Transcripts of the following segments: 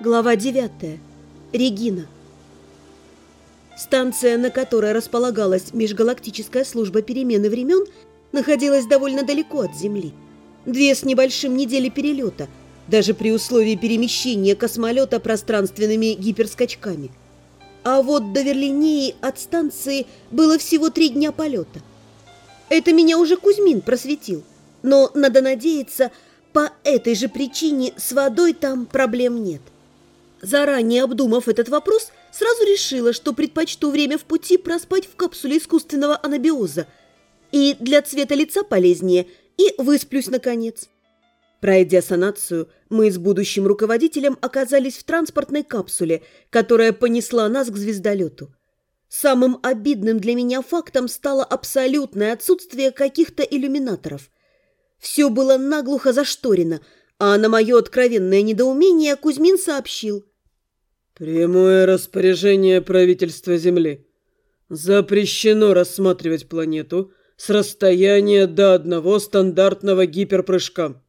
Глава 9. Регина. Станция, на которой располагалась межгалактическая служба перемены времен, находилась довольно далеко от Земли. Две с небольшим недели перелета, даже при условии перемещения космолета пространственными гиперскачками. А вот до Верлинеи от станции было всего три дня полета. Это меня уже Кузьмин просветил, но, надо надеяться, по этой же причине с водой там проблем нет. Заранее обдумав этот вопрос, сразу решила, что предпочту время в пути проспать в капсуле искусственного анабиоза. И для цвета лица полезнее, и высплюсь, наконец. Пройдя санацию, мы с будущим руководителем оказались в транспортной капсуле, которая понесла нас к звездолету. Самым обидным для меня фактом стало абсолютное отсутствие каких-то иллюминаторов. Все было наглухо зашторено, а на мое откровенное недоумение Кузьмин сообщил. Прямое распоряжение правительства Земли. Запрещено рассматривать планету с расстояния до одного стандартного гиперпрыжка.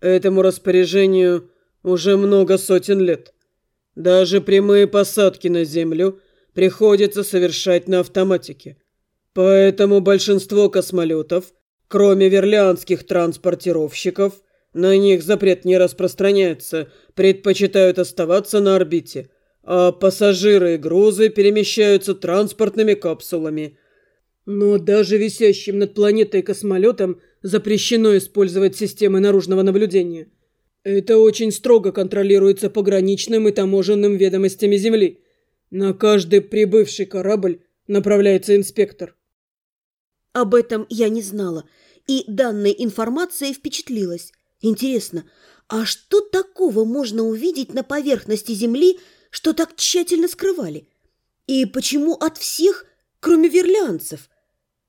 Этому распоряжению уже много сотен лет. Даже прямые посадки на Землю приходится совершать на автоматике. Поэтому большинство космолетов, кроме верлианских транспортировщиков – на них запрет не распространяется, предпочитают оставаться на орбите, а пассажиры и грузы перемещаются транспортными капсулами. Но даже висящим над планетой космолетом запрещено использовать системы наружного наблюдения. Это очень строго контролируется пограничным и таможенным ведомостями Земли. На каждый прибывший корабль направляется инспектор. Об этом я не знала, и данной информацией впечатлилась. Интересно, а что такого можно увидеть на поверхности Земли, что так тщательно скрывали? И почему от всех, кроме верлянцев?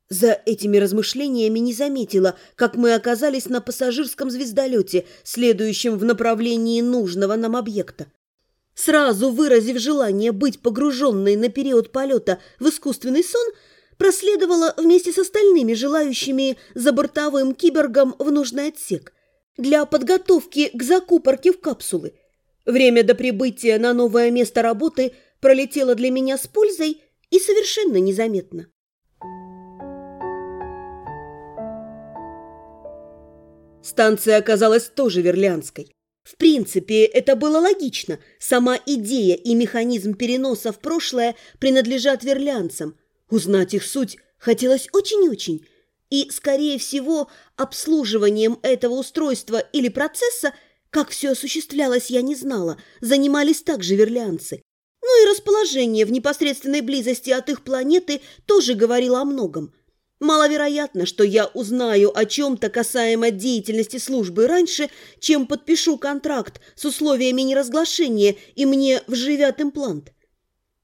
За этими размышлениями не заметила, как мы оказались на пассажирском звездолете, следующем в направлении нужного нам объекта. Сразу выразив желание быть погруженной на период полета в искусственный сон, проследовала вместе с остальными желающими за бортовым кибергом в нужный отсек – для подготовки к закупорке в капсулы. Время до прибытия на новое место работы пролетело для меня с пользой и совершенно незаметно. Станция оказалась тоже верлянской. В принципе, это было логично. Сама идея и механизм переноса в прошлое принадлежат верлянцам. Узнать их суть хотелось очень-очень, и, скорее всего, обслуживанием этого устройства или процесса, как все осуществлялось, я не знала, занимались также верлианцы. Ну и расположение в непосредственной близости от их планеты тоже говорило о многом. Маловероятно, что я узнаю о чем-то касаемо деятельности службы раньше, чем подпишу контракт с условиями неразглашения и мне вживят имплант.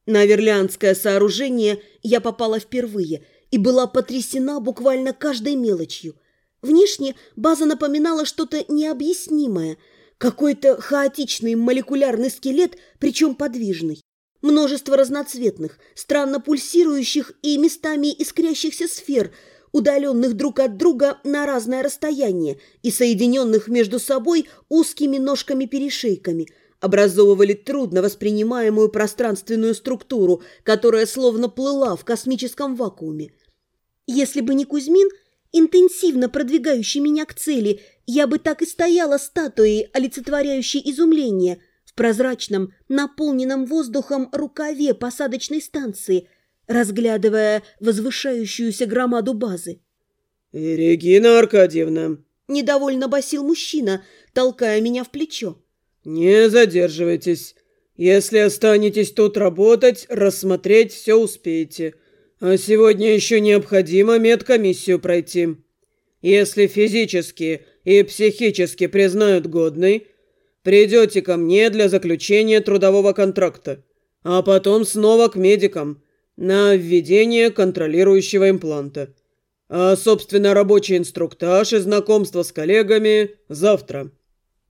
На верлианское сооружение я попала впервые – и была потрясена буквально каждой мелочью. Внешне база напоминала что-то необъяснимое, какой-то хаотичный молекулярный скелет, причем подвижный. Множество разноцветных, странно пульсирующих и местами искрящихся сфер, удаленных друг от друга на разное расстояние и соединенных между собой узкими ножками-перешейками – образовывали трудно воспринимаемую пространственную структуру, которая словно плыла в космическом вакууме. Если бы не Кузьмин, интенсивно продвигающий меня к цели, я бы так и стояла статуей, олицетворяющей изумление, в прозрачном, наполненном воздухом рукаве посадочной станции, разглядывая возвышающуюся громаду базы. «Регина Аркадьевна!» – недовольно басил мужчина, толкая меня в плечо. «Не задерживайтесь. Если останетесь тут работать, рассмотреть все успеете. А сегодня еще необходимо медкомиссию пройти. Если физически и психически признают годной, придете ко мне для заключения трудового контракта, а потом снова к медикам на введение контролирующего импланта. А, собственно, рабочий инструктаж и знакомство с коллегами завтра».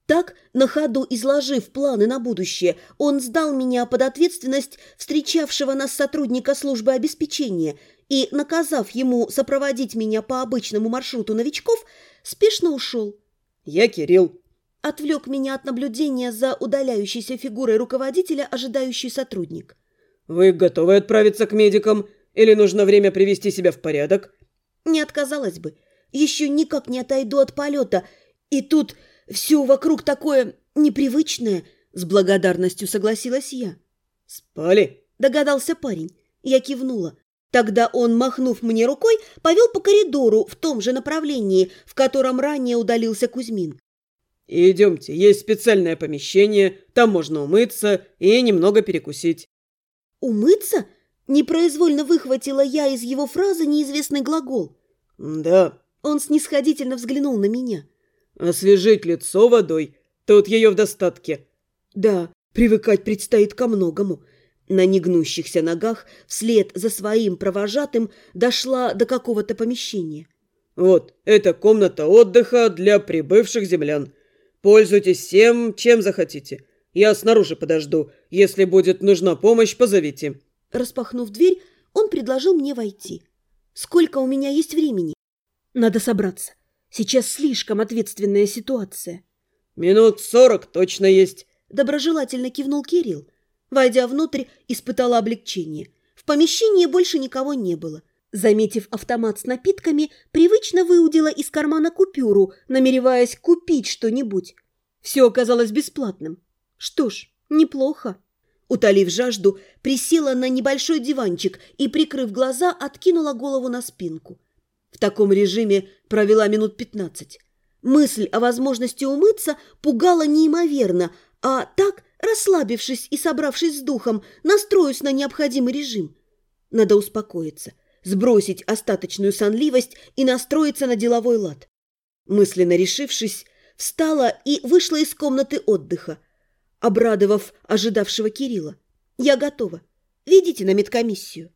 Так, на ходу изложив планы на будущее, он сдал меня под ответственность встречавшего нас сотрудника службы обеспечения и, наказав ему сопроводить меня по обычному маршруту новичков, спешно ушел. «Я Кирилл», — отвлек меня от наблюдения за удаляющейся фигурой руководителя, ожидающий сотрудник. «Вы готовы отправиться к медикам или нужно время привести себя в порядок?» Не отказалась бы. Еще никак не отойду от полета. И тут все вокруг такое непривычное. С благодарностью согласилась я. «Спали?» – догадался парень. Я кивнула. Тогда он, махнув мне рукой, повел по коридору в том же направлении, в котором ранее удалился Кузьмин. «Идемте, есть специальное помещение, там можно умыться и немного перекусить». «Умыться?» – непроизвольно выхватила я из его фразы неизвестный глагол. «Да». Он снисходительно взглянул на меня. «Освежить лицо водой, тут ее в достатке». «Да, привыкать предстоит ко многому». На негнущихся ногах вслед за своим провожатым дошла до какого-то помещения. «Вот, это комната отдыха для прибывших землян. Пользуйтесь всем, чем захотите. Я снаружи подожду. Если будет нужна помощь, позовите». Распахнув дверь, он предложил мне войти. «Сколько у меня есть времени?» «Надо собраться. Сейчас слишком ответственная ситуация». «Минут сорок точно есть», – доброжелательно кивнул Кирилл. Войдя внутрь, испытала облегчение. В помещении больше никого не было. Заметив автомат с напитками, привычно выудила из кармана купюру, намереваясь купить что-нибудь. Все оказалось бесплатным. Что ж, неплохо. Утолив жажду, присела на небольшой диванчик и, прикрыв глаза, откинула голову на спинку. В таком режиме провела минут пятнадцать. Мысль о возможности умыться пугала неимоверно, а так Расслабившись и собравшись с духом, настроюсь на необходимый режим. Надо успокоиться, сбросить остаточную сонливость и настроиться на деловой лад. Мысленно решившись, встала и вышла из комнаты отдыха, обрадовав ожидавшего Кирилла. «Я готова. Ведите на медкомиссию».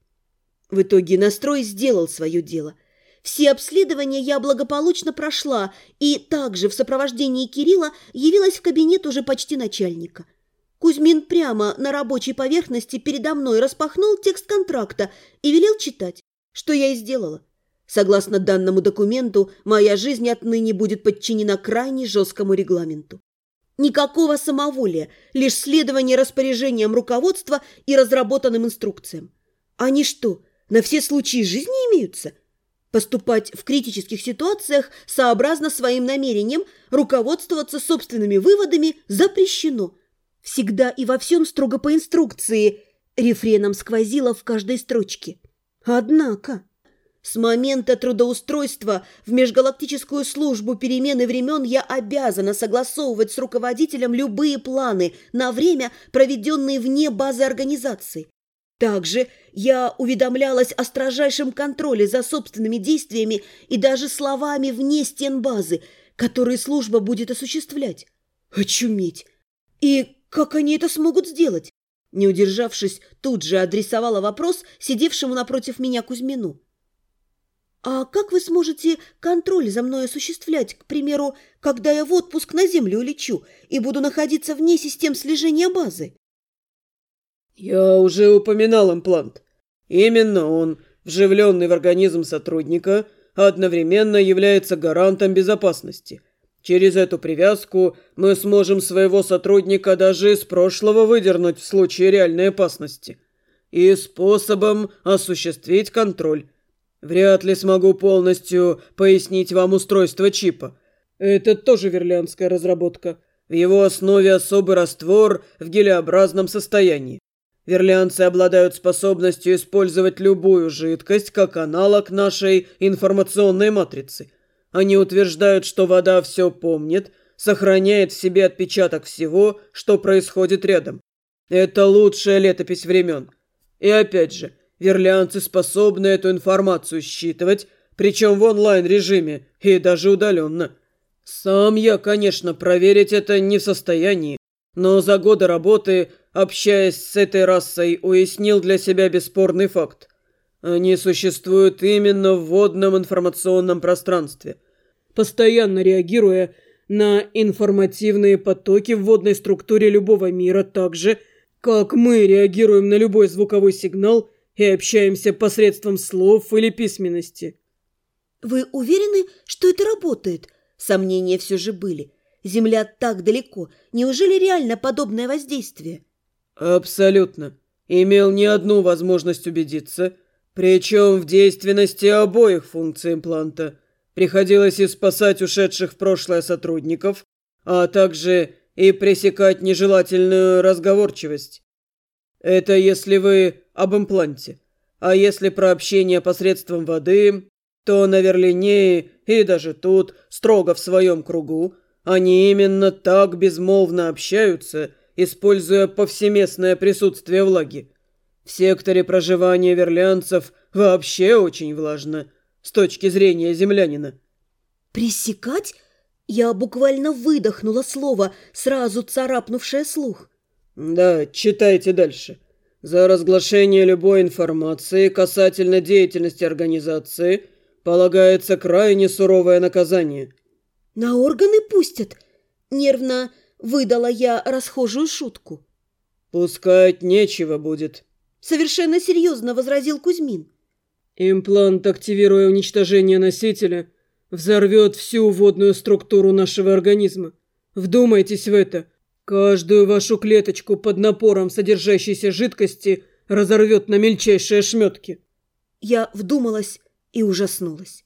В итоге настрой сделал свое дело. Все обследования я благополучно прошла и также в сопровождении Кирилла явилась в кабинет уже почти начальника – Кузьмин прямо на рабочей поверхности передо мной распахнул текст контракта и велел читать, что я и сделала. Согласно данному документу, моя жизнь отныне будет подчинена крайне жесткому регламенту. Никакого самоволия, лишь следование распоряжениям руководства и разработанным инструкциям. Они что, на все случаи жизни имеются? Поступать в критических ситуациях сообразно своим намерениям, руководствоваться собственными выводами запрещено – Всегда и во всем строго по инструкции. Рефреном сквозило в каждой строчке. Однако... С момента трудоустройства в межгалактическую службу перемены времен я обязана согласовывать с руководителем любые планы на время, проведенные вне базы организации. Также я уведомлялась о строжайшем контроле за собственными действиями и даже словами вне стен базы, которые служба будет осуществлять. Очуметь! И как они это смогут сделать? Не удержавшись, тут же адресовала вопрос сидевшему напротив меня Кузьмину. «А как вы сможете контроль за мной осуществлять, к примеру, когда я в отпуск на Землю улечу и буду находиться вне систем слежения базы?» «Я уже упоминал имплант. Именно он, вживленный в организм сотрудника, одновременно является гарантом безопасности. Через эту привязку мы сможем своего сотрудника даже из прошлого выдернуть в случае реальной опасности. И способом осуществить контроль. Вряд ли смогу полностью пояснить вам устройство чипа. Это тоже верлянская разработка. В его основе особый раствор в гелеобразном состоянии. Верлянцы обладают способностью использовать любую жидкость как аналог нашей информационной матрицы – они утверждают, что вода все помнит, сохраняет в себе отпечаток всего, что происходит рядом. Это лучшая летопись времен. И опять же, верлианцы способны эту информацию считывать, причем в онлайн-режиме и даже удаленно. Сам я, конечно, проверить это не в состоянии, но за годы работы, общаясь с этой расой, уяснил для себя бесспорный факт. Они существуют именно в водном информационном пространстве, постоянно реагируя на информативные потоки в водной структуре любого мира так же, как мы реагируем на любой звуковой сигнал и общаемся посредством слов или письменности. «Вы уверены, что это работает?» Сомнения все же были. Земля так далеко. Неужели реально подобное воздействие? Абсолютно. Имел не одну возможность убедиться, причем в действенности обоих функций импланта. Приходилось и спасать ушедших в прошлое сотрудников, а также и пресекать нежелательную разговорчивость. Это если вы об импланте. А если про общение посредством воды, то на Верлинее и даже тут, строго в своем кругу, они именно так безмолвно общаются, используя повсеместное присутствие влаги. В секторе проживания верлянцев вообще очень влажно, с точки зрения землянина. «Пресекать?» Я буквально выдохнула слово, сразу царапнувшее слух. «Да, читайте дальше. За разглашение любой информации касательно деятельности организации полагается крайне суровое наказание». «На органы пустят?» Нервно выдала я расхожую шутку. «Пускать нечего будет», — совершенно серьезно возразил Кузьмин. «Имплант, активируя уничтожение носителя, взорвет всю водную структуру нашего организма. Вдумайтесь в это. Каждую вашу клеточку под напором содержащейся жидкости разорвет на мельчайшие ошметки». Я вдумалась и ужаснулась.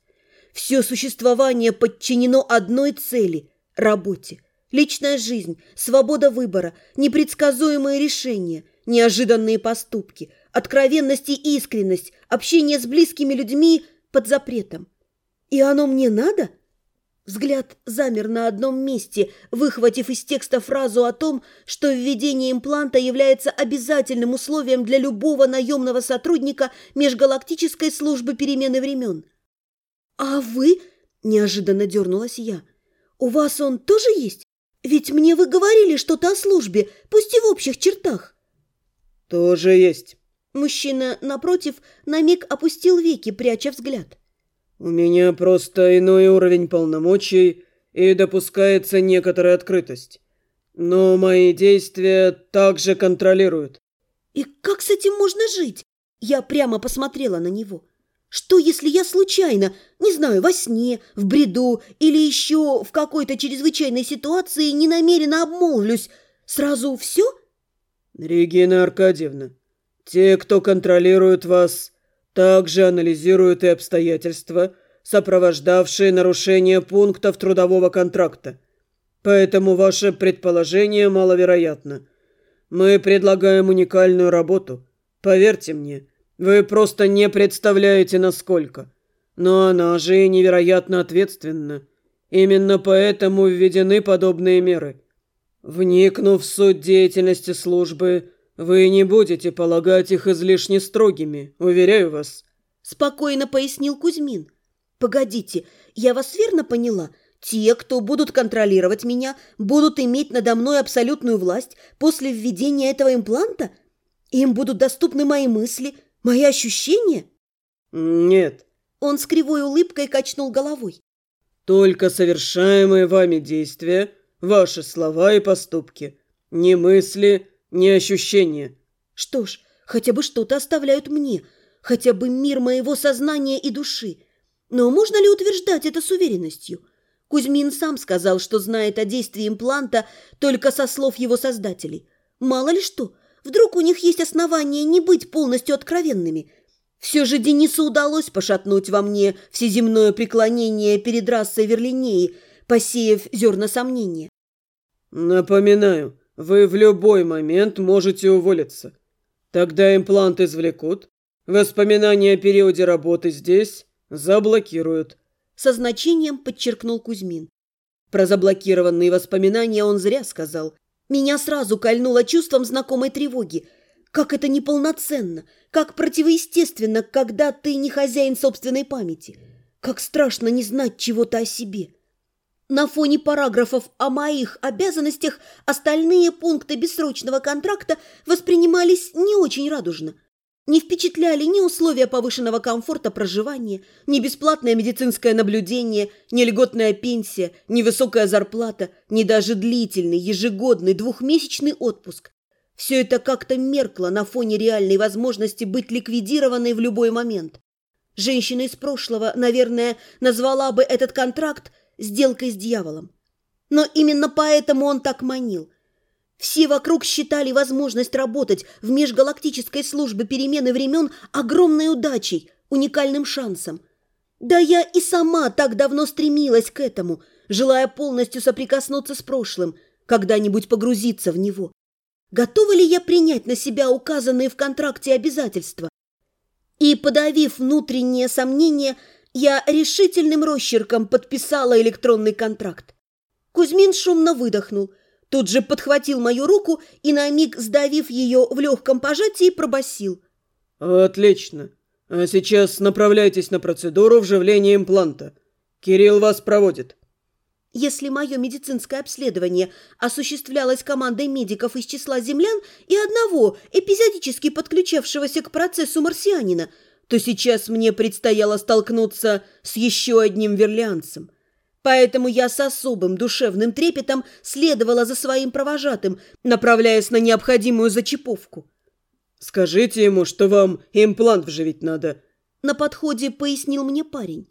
Все существование подчинено одной цели – работе. Личная жизнь, свобода выбора, непредсказуемые решения, неожиданные поступки, откровенность и искренность, общение с близкими людьми под запретом. И оно мне надо? Взгляд замер на одном месте, выхватив из текста фразу о том, что введение импланта является обязательным условием для любого наемного сотрудника межгалактической службы перемены времен. «А вы?» – неожиданно дернулась я. «У вас он тоже есть? Ведь мне вы говорили что-то о службе, пусть и в общих чертах». «Тоже есть». Мужчина, напротив, на миг опустил веки, пряча взгляд. «У меня просто иной уровень полномочий, и допускается некоторая открытость. Но мои действия также контролируют». «И как с этим можно жить?» Я прямо посмотрела на него. «Что, если я случайно, не знаю, во сне, в бреду или еще в какой-то чрезвычайной ситуации не намеренно обмолвлюсь? Сразу все?» «Регина Аркадьевна, те, кто контролирует вас, также анализируют и обстоятельства, сопровождавшие нарушение пунктов трудового контракта. Поэтому ваше предположение маловероятно. Мы предлагаем уникальную работу. Поверьте мне, вы просто не представляете, насколько. Но она же и невероятно ответственна. Именно поэтому введены подобные меры. Вникнув в суть деятельности службы, «Вы не будете полагать их излишне строгими, уверяю вас», – спокойно пояснил Кузьмин. «Погодите, я вас верно поняла? Те, кто будут контролировать меня, будут иметь надо мной абсолютную власть после введения этого импланта? Им будут доступны мои мысли, мои ощущения?» «Нет». Он с кривой улыбкой качнул головой. «Только совершаемые вами действия, ваши слова и поступки. Не мысли, не ощущения. Что ж, хотя бы что-то оставляют мне, хотя бы мир моего сознания и души. Но можно ли утверждать это с уверенностью? Кузьмин сам сказал, что знает о действии импланта только со слов его создателей. Мало ли что, вдруг у них есть основания не быть полностью откровенными. Все же Денису удалось пошатнуть во мне всеземное преклонение перед расой Верлинеи, посеяв зерна сомнения. «Напоминаю, вы в любой момент можете уволиться. Тогда имплант извлекут, воспоминания о периоде работы здесь заблокируют. Со значением подчеркнул Кузьмин. Про заблокированные воспоминания он зря сказал. Меня сразу кольнуло чувством знакомой тревоги. Как это неполноценно, как противоестественно, когда ты не хозяин собственной памяти. Как страшно не знать чего-то о себе. На фоне параграфов о моих обязанностях остальные пункты бессрочного контракта воспринимались не очень радужно. Не впечатляли ни условия повышенного комфорта проживания, ни бесплатное медицинское наблюдение, ни льготная пенсия, ни высокая зарплата, ни даже длительный ежегодный двухмесячный отпуск. Все это как-то меркло на фоне реальной возможности быть ликвидированной в любой момент. Женщина из прошлого, наверное, назвала бы этот контракт сделкой с дьяволом. Но именно поэтому он так манил. Все вокруг считали возможность работать в межгалактической службе перемены времен огромной удачей, уникальным шансом. Да я и сама так давно стремилась к этому, желая полностью соприкоснуться с прошлым, когда-нибудь погрузиться в него. Готова ли я принять на себя указанные в контракте обязательства? И, подавив внутреннее сомнение, я решительным росчерком подписала электронный контракт. Кузьмин шумно выдохнул, тут же подхватил мою руку и, на миг сдавив ее в легком пожатии, пробасил: «Отлично. А сейчас направляйтесь на процедуру вживления импланта. Кирилл вас проводит». Если мое медицинское обследование осуществлялось командой медиков из числа землян и одного, эпизодически подключавшегося к процессу марсианина, то сейчас мне предстояло столкнуться с еще одним верлианцем. Поэтому я с особым душевным трепетом следовала за своим провожатым, направляясь на необходимую зачиповку. «Скажите ему, что вам имплант вживить надо», — на подходе пояснил мне парень.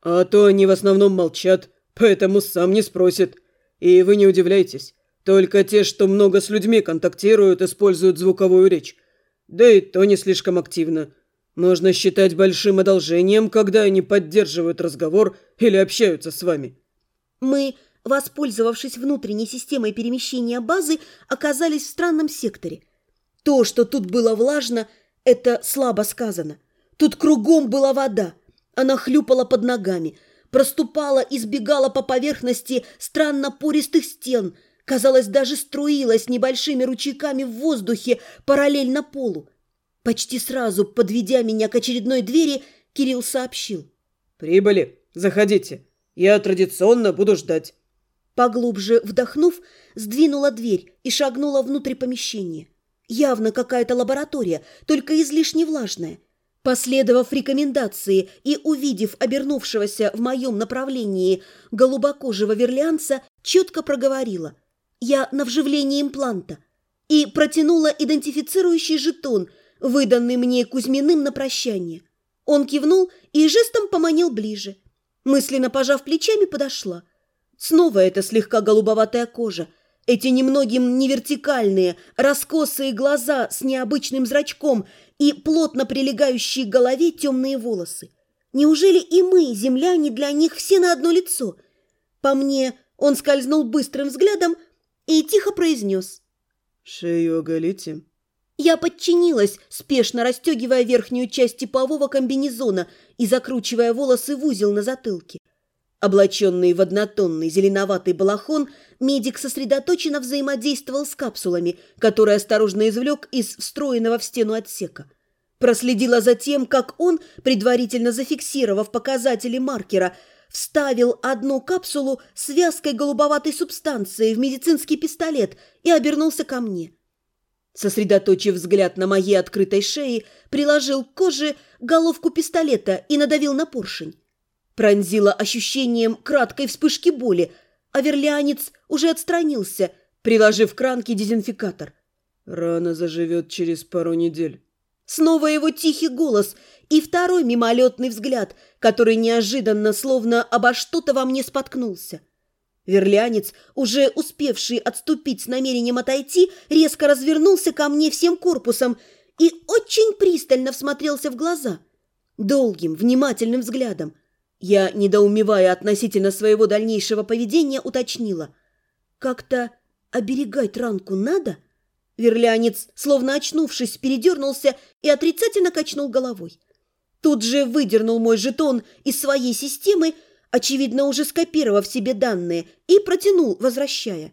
«А то они в основном молчат» поэтому сам не спросит. И вы не удивляйтесь. Только те, что много с людьми контактируют, используют звуковую речь. Да и то не слишком активно. Можно считать большим одолжением, когда они поддерживают разговор или общаются с вами. Мы, воспользовавшись внутренней системой перемещения базы, оказались в странном секторе. То, что тут было влажно, это слабо сказано. Тут кругом была вода. Она хлюпала под ногами – проступала и сбегала по поверхности странно пористых стен, казалось, даже струилась небольшими ручейками в воздухе параллельно полу. Почти сразу, подведя меня к очередной двери, Кирилл сообщил. «Прибыли. Заходите. Я традиционно буду ждать». Поглубже вдохнув, сдвинула дверь и шагнула внутрь помещения. Явно какая-то лаборатория, только излишне влажная. Последовав рекомендации и увидев обернувшегося в моем направлении голубокожего верлианца, четко проговорила «Я на вживлении импланта» и протянула идентифицирующий жетон, выданный мне Кузьминым на прощание. Он кивнул и жестом поманил ближе. Мысленно пожав плечами, подошла. Снова эта слегка голубоватая кожа, эти немногим невертикальные, раскосые глаза с необычным зрачком и плотно прилегающие к голове темные волосы. Неужели и мы, земляне, для них все на одно лицо? По мне он скользнул быстрым взглядом и тихо произнес. «Шею оголите». Я подчинилась, спешно расстегивая верхнюю часть типового комбинезона и закручивая волосы в узел на затылке. Облаченный в однотонный зеленоватый балахон, медик сосредоточенно взаимодействовал с капсулами, которые осторожно извлек из встроенного в стену отсека. Проследила за тем, как он, предварительно зафиксировав показатели маркера, вставил одну капсулу с вязкой голубоватой субстанцией в медицинский пистолет и обернулся ко мне. Сосредоточив взгляд на моей открытой шее, приложил к коже головку пистолета и надавил на поршень. Пронзила ощущением краткой вспышки боли, а верлианец уже отстранился, приложив к ранке дезинфикатор. «Рана заживет через пару недель». Снова его тихий голос и второй мимолетный взгляд, который неожиданно, словно обо что-то во мне споткнулся. Верлянец, уже успевший отступить с намерением отойти, резко развернулся ко мне всем корпусом и очень пристально всмотрелся в глаза. Долгим, внимательным взглядом. Я, недоумевая относительно своего дальнейшего поведения, уточнила. «Как-то оберегать ранку надо?» Верлянец, словно очнувшись, передернулся и отрицательно качнул головой. Тут же выдернул мой жетон из своей системы, очевидно, уже скопировав себе данные, и протянул, возвращая.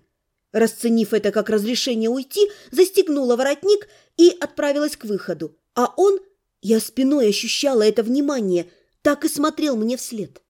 Расценив это как разрешение уйти, застегнула воротник и отправилась к выходу. А он, я спиной ощущала это внимание – так и смотрел мне вслед.